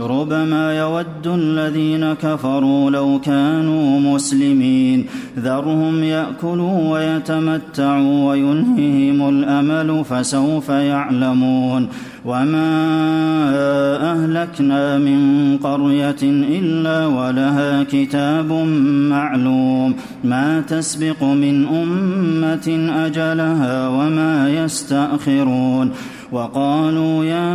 ربما يود الذين كفروا لو كانوا مسلمين. ذرهم يأكلوا ويتمتعوا ويلههم الأمل فسوف يعلمون. وما أهلكنا من قرية إلا ولها كتاب معلوم. ما تسبق من أمة أجلها وما يستأخرون. وقالوا يا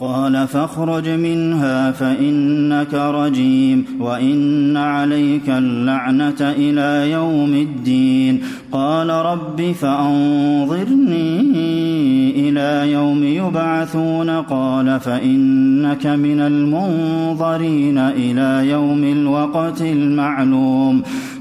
قال فاخرج منها فإنك رجيم وإن عليك اللعنة إلى يوم الدين. قال رب فأنظرني إلى يوم يبعثون. قال فإنك من المنظرين إلى يوم الوقت المعلوم.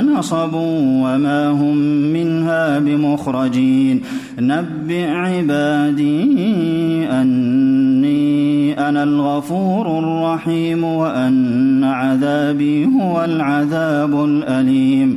نصب وما هم منها بمخرجين. نبئ عبادي أني أنا الغفور الرحيم وأن عذابي هو العذاب الأليم.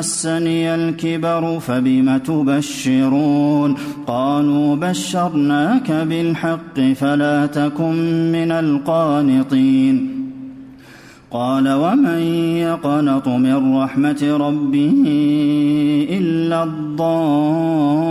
مسني الكبر فبم تبشرون قالوا بشرناك بالحق فلا تكن من القانطين قال ومن يقنط من رحمة ربه إلا الضالون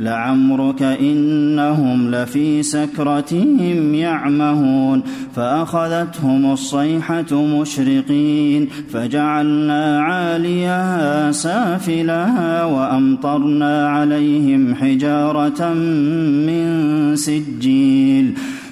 لعمرك إنهم لفي سكرتهم يعمهون فأخذتهم الصيحة مشرقين فجعلنا عاليها سافلها وأمطرنا عليهم حجارة من سجيل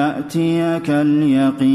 يأتيك اليقين.